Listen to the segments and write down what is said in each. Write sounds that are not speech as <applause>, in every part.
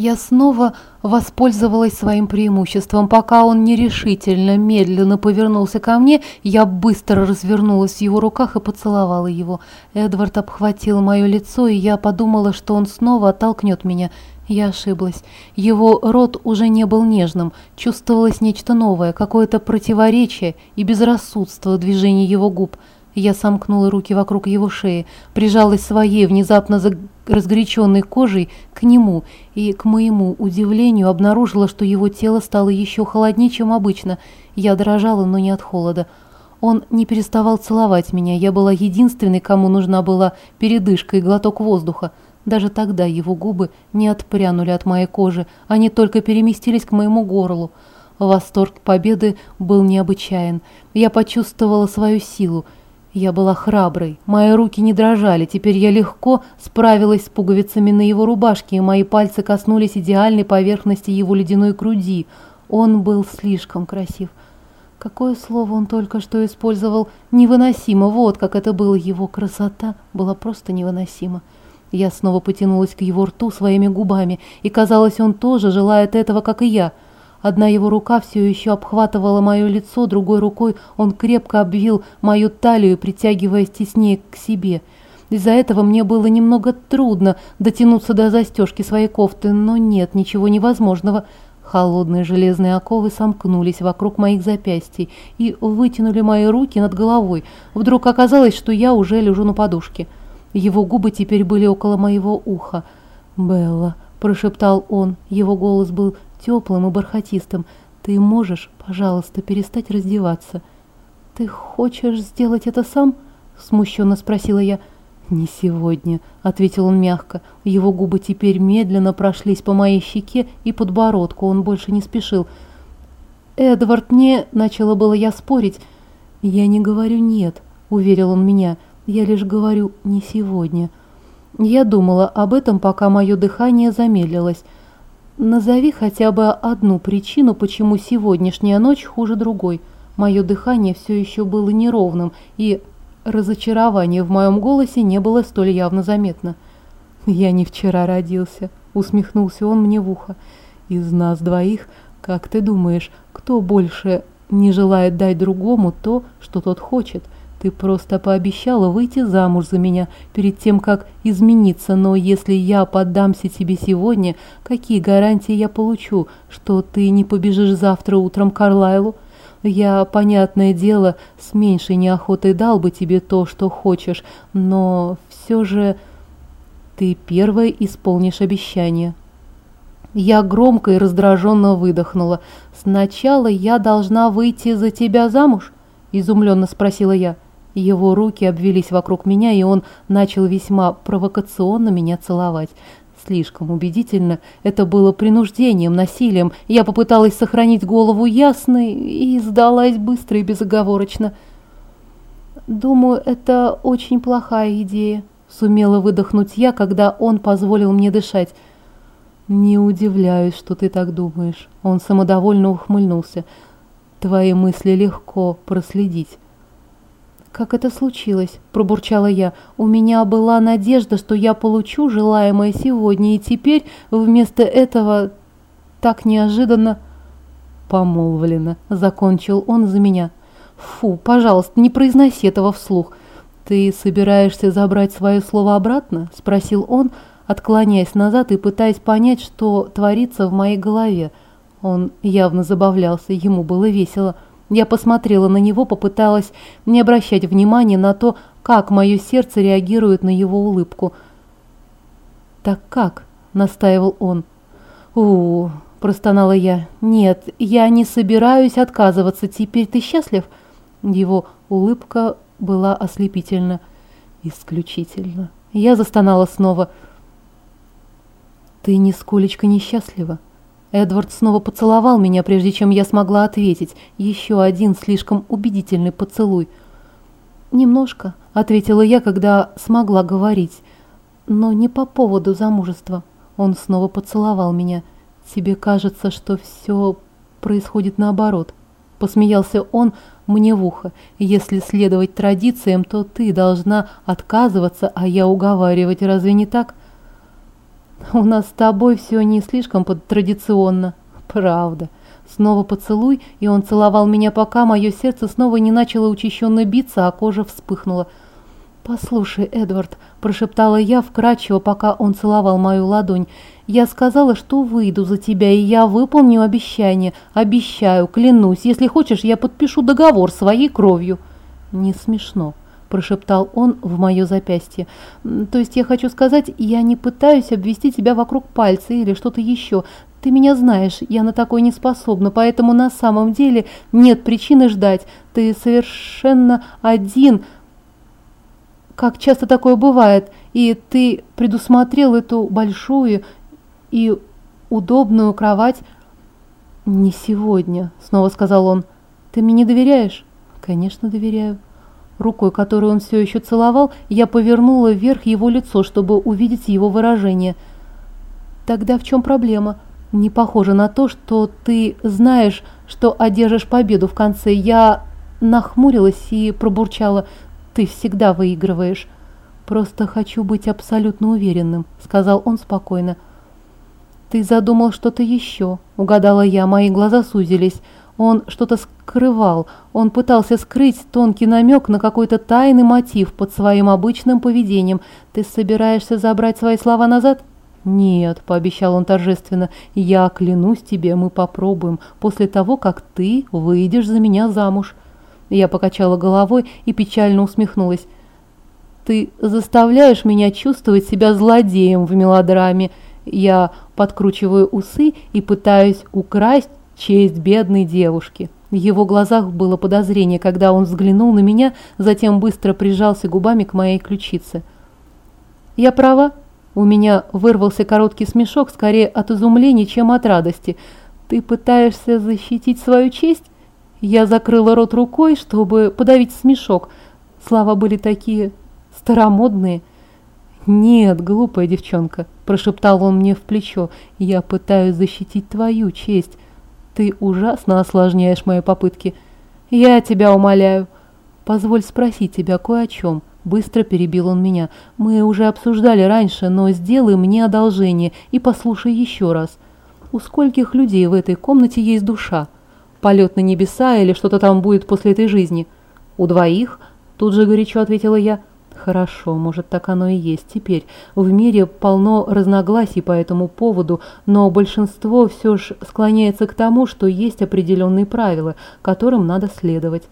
Я снова воспользовалась своим преимуществом. Пока он нерешительно, медленно повернулся ко мне, я быстро развернулась в его руках и поцеловала его. Эдвард обхватил мое лицо, и я подумала, что он снова оттолкнет меня. Я ошиблась. Его рот уже не был нежным. Чувствовалось нечто новое, какое-то противоречие и безрассудство в движении его губ. Я сомкнула руки вокруг его шеи, прижалась своей внезапно разгоряченной кожей к нему и, к моему удивлению, обнаружила, что его тело стало еще холоднее, чем обычно. Я дрожала, но не от холода. Он не переставал целовать меня. Я была единственной, кому нужна была передышка и глоток воздуха. Даже тогда его губы не отпрянули от моей кожи, они только переместились к моему горлу. Восторг победы был необычайен. Я почувствовала свою силу – я была храброй, мои руки не дрожали, теперь я легко справилась с пуговицами на его рубашке, и мои пальцы коснулись идеальной поверхности его ледяной груди. Он был слишком красив. Какое слово он только что использовал? Невыносимо, вот как это было. Его красота была просто невыносима. Я снова потянулась к его рту своими губами, и казалось, он тоже желает этого, как и я – Одна его рука все еще обхватывала мое лицо, другой рукой он крепко обвил мою талию, притягиваясь теснее к себе. Из-за этого мне было немного трудно дотянуться до застежки своей кофты, но нет, ничего невозможного. Холодные железные оковы сомкнулись вокруг моих запястий и вытянули мои руки над головой. Вдруг оказалось, что я уже лежу на подушке. Его губы теперь были около моего уха. «Белла», – прошептал он, его голос был теплым и бархатистым. «Ты можешь, пожалуйста, перестать раздеваться?» «Ты хочешь сделать это сам?» – смущенно спросила я. «Не сегодня», – ответил он мягко. Его губы теперь медленно прошлись по моей щеке и подбородку, он больше не спешил. «Эдвард, не...» – начала было я спорить. «Я не говорю «нет», – уверил он меня. «Я лишь говорю «не сегодня». Я думала об этом, пока мое дыхание замедлилось. Назови хотя бы одну причину, почему сегодняшняя ночь хуже другой. Мое дыхание все еще было неровным, и разочарование в моем голосе не было столь явно заметно. «Я не вчера родился», — усмехнулся он мне в ухо. «Из нас двоих, как ты думаешь, кто больше не желает дать другому то, что тот хочет?» Ты просто пообещала выйти замуж за меня перед тем, как измениться, но если я поддамся тебе сегодня, какие гарантии я получу, что ты не побежишь завтра утром к Карлайлу? Я, понятное дело, с меньшей неохотой дал бы тебе то, что хочешь, но все же ты первая исполнишь обещание. Я громко и раздраженно выдохнула. «Сначала я должна выйти за тебя замуж?» – изумленно спросила я. – его руки обвелись вокруг меня, и он начал весьма провокационно меня целовать. Слишком убедительно. Это было принуждением, насилием. Я попыталась сохранить голову ясной и сдалась быстро и безоговорочно. «Думаю, это очень плохая идея», — сумела выдохнуть я, когда он позволил мне дышать. «Не удивляюсь, что ты так думаешь». Он самодовольно ухмыльнулся. «Твои мысли легко проследить». «Как это случилось?» – пробурчала я. «У меня была надежда, что я получу желаемое сегодня, и теперь вместо этого так неожиданно...» «Помолвлено», – закончил он за меня. «Фу, пожалуйста, не произноси этого вслух. Ты собираешься забрать свое слово обратно?» – спросил он, отклоняясь назад и пытаясь понять, что творится в моей голове. Он явно забавлялся, ему было весело – я посмотрела на него, попыталась не обращать внимания на то, как мое сердце реагирует на его улыбку. «Так как?» – настаивал он. у, простонала я. «Нет, я не собираюсь отказываться. Теперь ты счастлив?» Его улыбка была ослепительна. «Исключительно». Я застонала снова. «Ты нисколечко несчастлива?» Эдвард снова поцеловал меня, прежде чем я смогла ответить. Еще один слишком убедительный поцелуй. «Немножко», — ответила я, когда смогла говорить. «Но не по поводу замужества». Он снова поцеловал меня. «Тебе кажется, что все происходит наоборот». Посмеялся он мне в ухо. «Если следовать традициям, то ты должна отказываться, а я уговаривать. Разве не так?» У нас с тобой все не слишком традиционно. Правда. Снова поцелуй, и он целовал меня, пока мое сердце снова не начало учащенно биться, а кожа вспыхнула. «Послушай, Эдвард», – прошептала я вкрадчиво, пока он целовал мою ладонь, – «я сказала, что выйду за тебя, и я выполню обещание. Обещаю, клянусь, если хочешь, я подпишу договор своей кровью». «Не смешно», – прошептал он в мое запястье. «То есть я хочу сказать, я не пытаюсь обвести тебя вокруг пальца или что-то еще. Ты меня знаешь, я на такое не способна, поэтому на самом деле нет причины ждать. Ты совершенно один, как часто такое бывает, и ты предусмотрел эту большую и удобную кровать не сегодня, снова сказал он. Ты мне не доверяешь? Конечно, доверяю. Рукой, которую он все еще целовал, я повернула вверх его лицо, чтобы увидеть его выражение. Тогда в чем проблема? Не похоже на то, что ты знаешь, что одержишь победу в конце. Я нахмурилась и пробурчала. Ты всегда выигрываешь. Просто хочу быть абсолютно уверенным, сказал он спокойно. Ты задумал что-то еще, угадала я, мои глаза сузились. Он что-то скрывал. Он пытался скрыть тонкий намек на какой-то тайный мотив под своим обычным поведением. Ты собираешься забрать свои слова назад? «Нет», – пообещал он торжественно, – «я клянусь тебе, мы попробуем после того, как ты выйдешь за меня замуж». Я покачала головой и печально усмехнулась. «Ты заставляешь меня чувствовать себя злодеем в мелодраме. Я подкручиваю усы и пытаюсь украсть честь бедной девушки». В его глазах было подозрение, когда он взглянул на меня, затем быстро прижался губами к моей ключице. «Я права?» У меня вырвался короткий смешок, скорее от изумления, чем от радости. «Ты пытаешься защитить свою честь?» Я закрыла рот рукой, чтобы подавить смешок. Слова были такие старомодные. «Нет, глупая девчонка», – прошептал он мне в плечо, – «я пытаюсь защитить твою честь. Ты ужасно осложняешь мои попытки. Я тебя умоляю. Позволь спросить тебя кое о чем». Быстро перебил он меня. «Мы уже обсуждали раньше, но сделай мне одолжение и послушай еще раз. У скольких людей в этой комнате есть душа? Полет на небеса или что-то там будет после этой жизни?» «У двоих?» Тут же горячо ответила я. Хорошо, может, так оно и есть теперь. В мире полно разногласий по этому поводу, но большинство все же склоняется к тому, что есть определенные правила, которым надо следовать.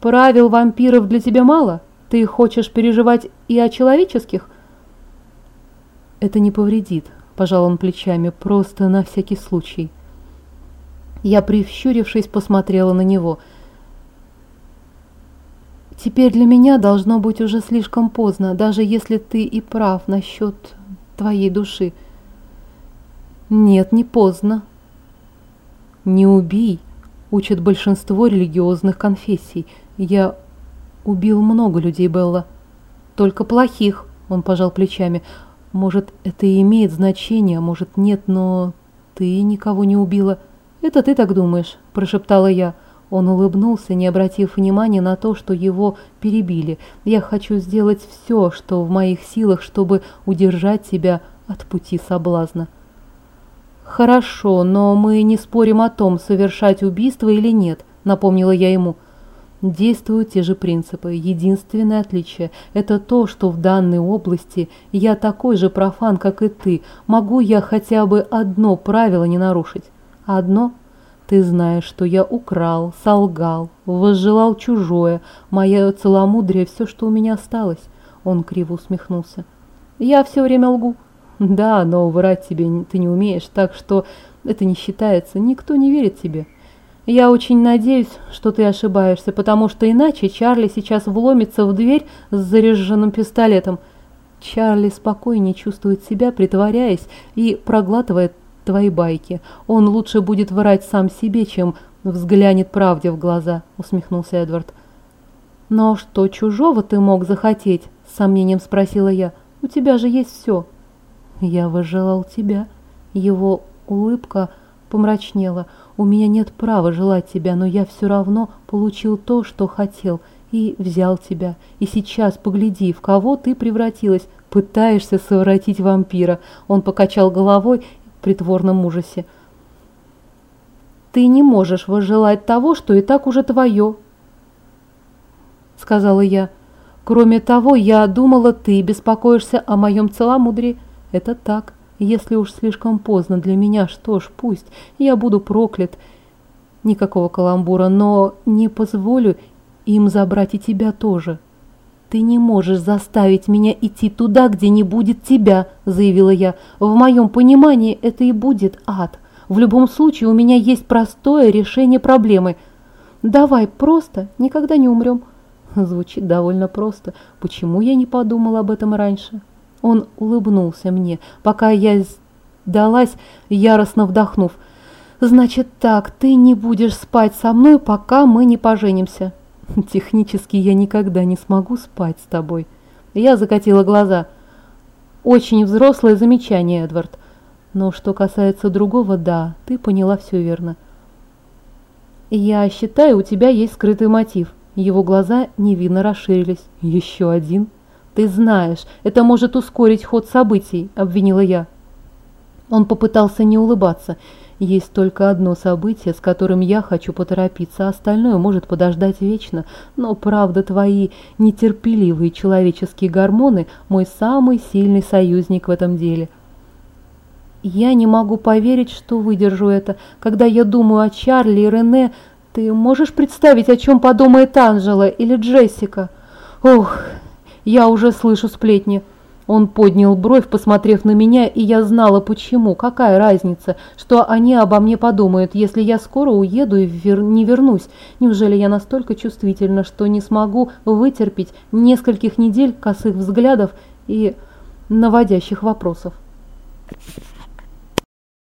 Правил вампиров для тебя мало? Ты хочешь переживать и о человеческих? Это не повредит, пожал он плечами, просто на всякий случай. Я, прищурившись, посмотрела на него. Теперь для меня должно быть уже слишком поздно, даже если ты и прав насчет твоей души. Нет, не поздно. Не убей, учат большинство религиозных конфессий. Я убил много людей, Белла. Только плохих, он пожал плечами. Может, это и имеет значение, может нет, но ты никого не убила. Это ты так думаешь, прошептала я. Он улыбнулся, не обратив внимания на то, что его перебили. Я хочу сделать все, что в моих силах, чтобы удержать тебя от пути соблазна. Хорошо, но мы не спорим о том, совершать убийство или нет, напомнила я ему. Действуют те же принципы. Единственное отличие – это то, что в данной области я такой же профан, как и ты. Могу я хотя бы одно правило не нарушить? Одно? Ты знаешь, что я украл, солгал, возжелал чужое. Мое целомудрие – все, что у меня осталось. Он криво усмехнулся. Я все время лгу. Да, но врать тебе ты не умеешь, так что это не считается. Никто не верит тебе. Я очень надеюсь, что ты ошибаешься, потому что иначе Чарли сейчас вломится в дверь с заряженным пистолетом. Чарли спокойнее чувствует себя, притворяясь, и проглатывает твои байки. Он лучше будет врать сам себе, чем взглянет правде в глаза, усмехнулся Эдвард. Но что чужого ты мог захотеть? С сомнением спросила я. У тебя же есть все. Я выжелал тебя. Его улыбка помрачнела. «У меня нет права желать тебя, но я все равно получил то, что хотел. и взял тебя. И сейчас погляди, в кого ты превратилась. Пытаешься совратить вампира. Он покачал головой притворном ужасе. Ты не можешь возжелать того, что и так уже твое, сказала я. Кроме того, я думала, ты беспокоишься о моем целомудрии. Это так. Если уж слишком поздно для меня, что ж, пусть. Я буду проклят. Никакого каламбура, но не позволю им забрать и тебя тоже. «Ты не можешь заставить меня идти туда, где не будет тебя», – заявила я. «В моем понимании это и будет ад. В любом случае у меня есть простое решение проблемы. Давай просто никогда не умрем». Звучит довольно просто. Почему я не подумал об этом раньше? Он улыбнулся мне, пока я сдалась, яростно вдохнув. «Значит так, ты не будешь спать со мной, пока мы не поженимся». <laughs> «Технически я никогда не смогу спать с тобой». Я закатила глаза. «Очень взрослое замечание, Эдвард. Но что касается другого, да, ты поняла все верно». «Я считаю, у тебя есть скрытый мотив». Его глаза невинно расширились. «Еще один?» «Ты знаешь, это может ускорить ход событий», – обвинила я. Он попытался не улыбаться. «Есть только одно событие, с которым я хочу поторопиться, остальное может подождать вечно, но правда твои нетерпеливые человеческие гормоны – мой самый сильный союзник в этом деле». Я не могу поверить, что выдержу это. Когда я думаю о Чарли и Рене, ты можешь представить, о чем подумает Анжела или Джессика? Ох, я уже слышу сплетни. Он поднял бровь, посмотрев на меня, и я знала почему. Какая разница, что они обо мне подумают, если я скоро уеду и вер... не вернусь? Неужели я настолько чувствительна, что не смогу вытерпеть нескольких недель косых взглядов и наводящих вопросов?